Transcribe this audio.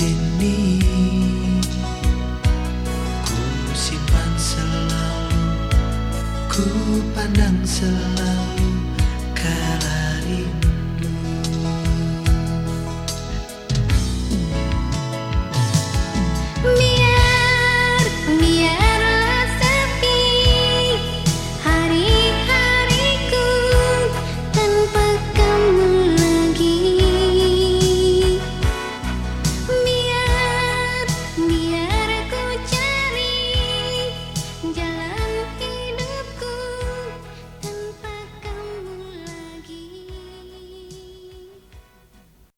sini. Ku simpan selalu, ku pandang selalu.